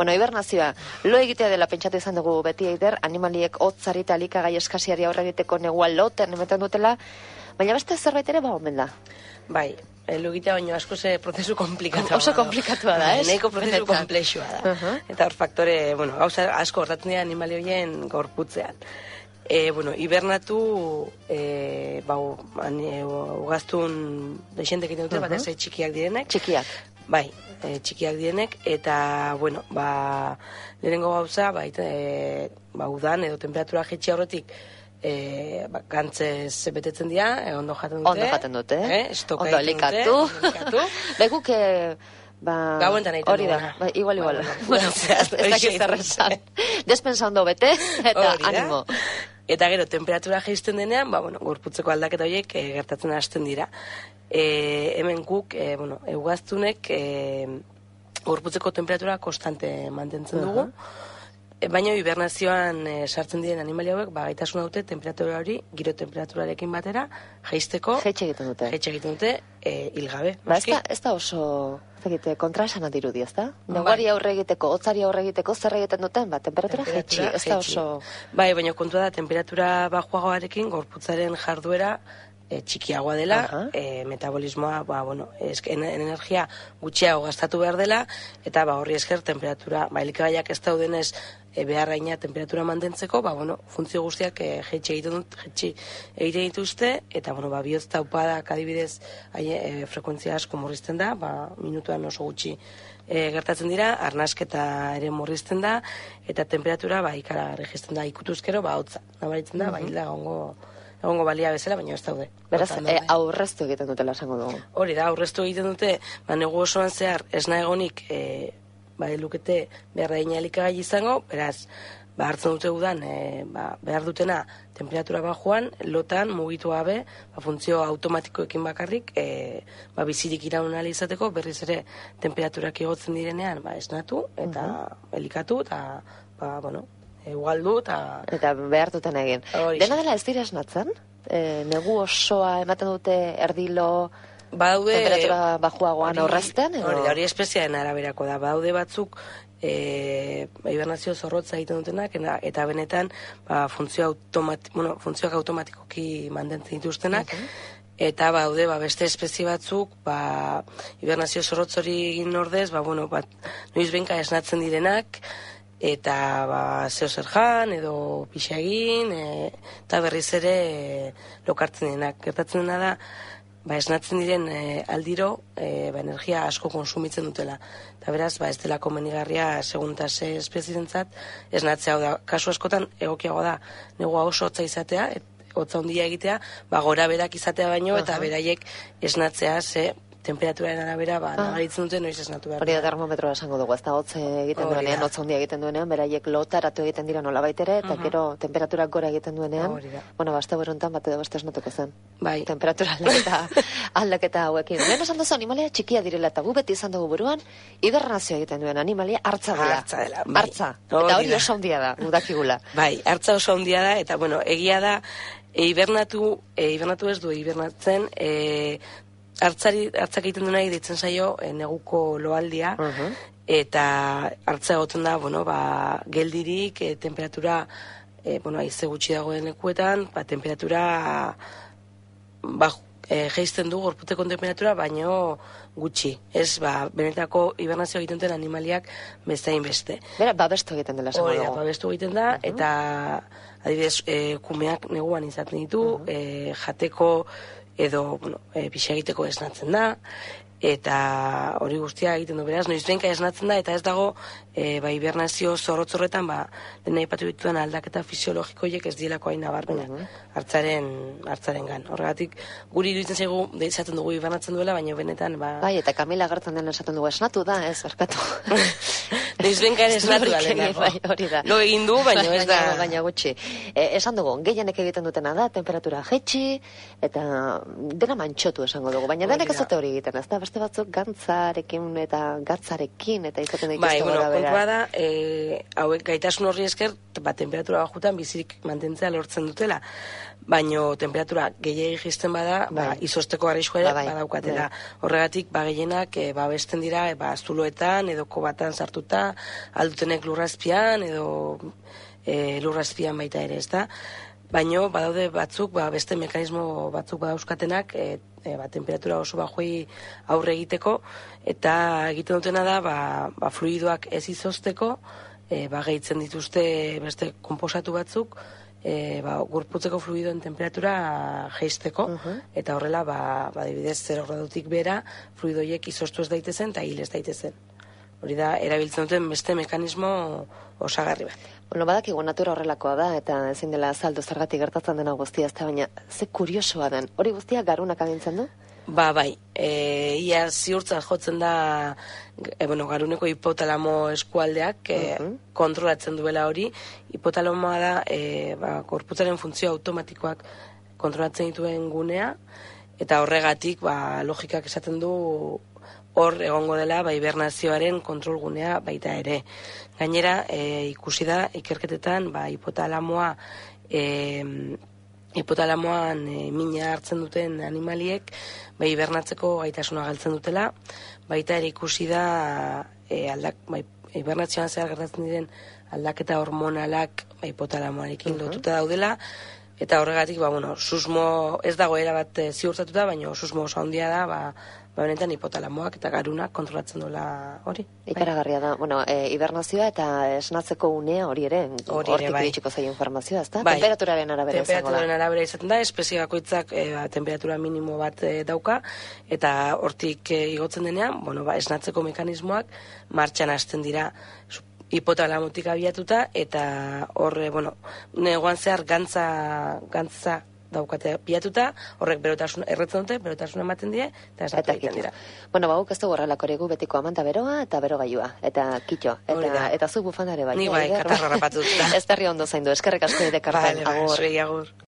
Bueno, hibernazioa, lo egitea dela pentsatu izan dugu beti eider, animaliek hotzari eta likagai eskasiari aurre egiteko negua loten emeten dutela, baina beste zerbait ere ba omen da. Bai, eh, lo egitea baino asko ze prozesu komplikatua. Oso komplikatua da, Bai, ez? Nahiko prozesu komplexua da. Aha. Eta hor faktore, bueno, gauza asko hortatzen dira animali horien gorputzean. E, bueno, hibernatu, e, ba, ane, ugaztun deixentek egiten dute, Aha. batez ere txikiak direnek. Txikiak. Bai, e, txikiak direnek, eta, bueno, ba, lehenengo gauza, ba, ite, e, ba, udan edo temperatura jetxi aurretik, e, ba, gantzez betetzen dira, e, ondo jaten dute. Ondo jaten dute. Eh, estoka Ondo elikatu. Beguk, eh, ba... Gauentan egiten Hori da, ba, igual, igual. Ba, bueno, bueno, zehaz, ez dakit zer esan. Despensa ondo bete, eta da. animo. Eta gero, temperatura jaisten denean, ba, bueno, gorputzeko aldaketa horiek e, gertatzen hasten dira. E, hemen guk, e, bueno, eugaztunek, e, gorputzeko temperatura konstante mantentzen dugu. E, baina hibernazioan e, sartzen diren animali hauek, ba, gaitasuna dute temperatura hori, giro temperaturarekin batera, jaisteko, Jetxe egiten dute. jaitxe egiten dute, e, hilgabe. Ba, ez da, ez da oso, ez dakit, kontraesan dirudi, ez da? Bai. Neguari aurre egiteko, hotzari aurre egiteko, zer egiten duten, ba, temperatura jetxi, Temperatura ez da oso... Bai, baina kontua da, temperatura bajuagoarekin gorputzaren jarduera e, txikiagoa dela, e, metabolismoa, ba, bueno, esk, en, energia gutxiago gastatu behar dela, eta ba, horri esker temperatura, ba, elikagaiak ez daudenez e, beharraina temperatura mantentzeko, ba, bueno, funtzio guztiak e, jetxe egiten dut, jetxi egiten dituzte, eta, bueno, ba, bihotz taupadak adibidez, haie, e, frekuentzia asko murrizten da, ba, minutuan oso gutxi e, gertatzen dira, arnasketa ere murrizten da, eta temperatura, ba, ikara registen da, ikutuzkero, ba, hotza, nabaritzen da, ba, hilda egongo, egongo balia bezala, baina ez daude. Beraz, e, aurreztu egiten dutela esango dugu. Hori da, aurreztu egiten dute, ba, negu osoan zehar, esna egonik, e, ba, lukete behar elikagai izango, beraz, ba, hartzen dute udan, e, ba, behar dutena temperatura bajuan, lotan, mugitu gabe, ba, funtzio automatikoekin bakarrik, e, ba, bizirik iraun izateko, berriz ere temperaturak igotzen direnean, ba, esnatu, eta elikatu, eta, ba, bueno, e, ugaldu, eta... Eta behar duten egin. Horixe. Dena dela ez dira esnatzen? E, negu osoa ematen dute erdilo Badaude temperatura bajuagoan aurrezten, edo? Hori, hori espeziaren araberako da. Badaude batzuk e, hibernazio zorrotza egiten dutenak eta, eta benetan ba, funtzio automati, bueno, funtzioak automatikoki mantentzen dituztenak. Eta badaude ba, beste espezie batzuk, ba, hibernazio zorrotz hori egin ordez, ba, bueno, bat, noiz benka esnatzen direnak, eta ba, zeo zer jan, edo pixa egin, e, eta berriz ere e, lokartzen denak. Gertatzen dena da, ba, esnatzen diren e, aldiro e, ba, energia asko konsumitzen dutela. Eta beraz, ba, ez dela komenigarria segunta ze espezientzat, esnatzea hau da. Kasu askotan, egokiago da, negua oso hotza izatea, et, hotza handia egitea, ba, gora berak izatea baino, eta Aha. beraiek esnatzea, ze temperaturaren arabera, ba, Ah. nabaritzen dute noiz esnatu behar. Hori da termometroa esango dugu, ez da hotz egiten Hori duenean, hotz handia egiten duenean, beraiek lotaratu egiten dira nola ere, eta gero temperaturak gora egiten duenean, Hori da. bueno, basta berontan bat edo beste esnatuko zen. Bai. Temperatura aldaketa, aldaketa hauekin. Lehen esan duzu animalia txikia direla, eta gu beti izan dugu buruan, hibernazio egiten duen animalia hartza dela. Hartza dela, bai. Hartza. Hori Eta hori oso handia da, udakigula. Bai, hartza oso handia da, eta bueno, egia da, e, hibernatu, e, hibernatu ez du, hibernatzen, e, hartzari, hartzak egiten du nahi ditzen zaio e, neguko loaldia, Mhm. eta hartza egoten da, bueno, ba, geldirik, e, temperatura, e, bueno, aize gutxi dagoen lekuetan, ba, temperatura ba, e, geisten du gorputeko temperatura, baino gutxi. Ez, ba, benetako hibernazio egiten duten animaliak bezain beste. Bera, babestu egiten dela esango Hori da, dugu. babestu egiten da, eta adibidez, e, kumeak neguan izaten ditu, e, jateko edo, bueno, e, pixa egiteko esnatzen da, eta hori guztia egiten du beraz, noiz benka esnatzen da, eta ez dago, e, ba, hibernazio zorrotzorretan, ba, dena ipatu dituen aldaketa fisiologikoiek ez dielako hain nabarmenak, hartzaren, hartzaren gan. Horregatik, guri iruditzen zaigu, de izaten dugu hibernatzen duela, baina benetan, ba, Bai, eta Kamila gertzen den esaten dugu esnatu da, ez, barkatu. noiz benka ere esnatu da bai, hori da. Lo egin du, baina ez da... Baina, baina gutxi. E, esan dugu, gehienek egiten dutena da, temperatura jetxi, eta dena mantxotu esango dugu. Baina denek ez hori egiten, ez da? Beste batzuk gantzarekin eta gatzarekin, eta izaten dituzte Bai, bueno, kontua da, e, hauek gaitasun horri esker, ba, temperatura bajutan bizirik mantentzea lortzen dutela. Baino temperatura gehiegi jisten bada, ba, Bai. izosteko arriskua ere Ba, bai, badaukatela. bai. Horregatik, ba, gehienak, e, ba, besten dira, e, ba, zuloetan, edo kobatan sartuta, aldutenek lurrazpian edo e, lurrazpian baita ere, ez da? Baino, badaude batzuk, ba, beste mekanismo batzuk badauzkatenak, e, e, ba, temperatura oso bajoi aurre egiteko, eta egiten dutena da, ba, ba fluidoak ez izosteko, e, ba, gehitzen dituzte beste komposatu batzuk, e, ba, gurputzeko fluidoen temperatura geisteko, eta horrela, ba, ba, dibidez, 0 gradutik bera, fluidoiek izostu ez daitezen, eta hil ez daitezen. Hori da, erabiltzen duten beste mekanismo osagarri bat. Bueno, badakigu natura horrelakoa da, eta ezin dela azaldu zergatik gertatzen dena guztia, ez baina ze kuriosoa den, hori guztia garunak agintzen du? Ba, bai, e, ia ziurtza jotzen da, e, bueno, garuneko hipotalamo eskualdeak e, kontrolatzen duela hori, hipotalamoa da, e, ba, korputzaren funtzio automatikoak kontrolatzen dituen gunea, eta horregatik, ba, logikak esaten du hor egongo dela ba, hibernazioaren kontrolgunea baita ere. Gainera, e, ikusi da, ikerketetan, ba, hipotalamoa, e, hipotalamoan e, mina hartzen duten animaliek, ba, hibernatzeko gaitasuna galtzen dutela, baita ere ikusi da, e, aldak, ba, hibernazioan zehar gertatzen diren aldaketa hormonalak ba, hipotalamoarekin uh lotuta daudela, eta horregatik, ba, bueno, susmo ez dagoela bat e, ziurtatuta, baina susmo oso handia da, ba, ba benetan hipotalamoak eta garunak kontrolatzen dola hori. Ikaragarria da. Bueno, e, hibernazioa eta esnatzeko unea hori ere, hori ere bai. zaio informazioa, ezta? Bai. Temperaturaren arabera Temperaturaren arabera izaten da, espezie bakoitzak e, ba, temperatura minimo bat e, dauka eta hortik e, igotzen denean, bueno, ba, esnatzeko mekanismoak martxan hasten dira hipotalamotik abiatuta eta horre, bueno, negoan zehar gantza, gantza daukate piatuta, horrek berotasun erretzen dute, berotasun ematen die, eta ez eta dira. Bueno, ba, ez dugu betiko amanta beroa, eta bero gaiua, eta kitxo, eta, eta zu bufandare bai. Ni bai, katarra rapatut. ez ondo zaindu, eskerrek asko ere kartan, vale, agur.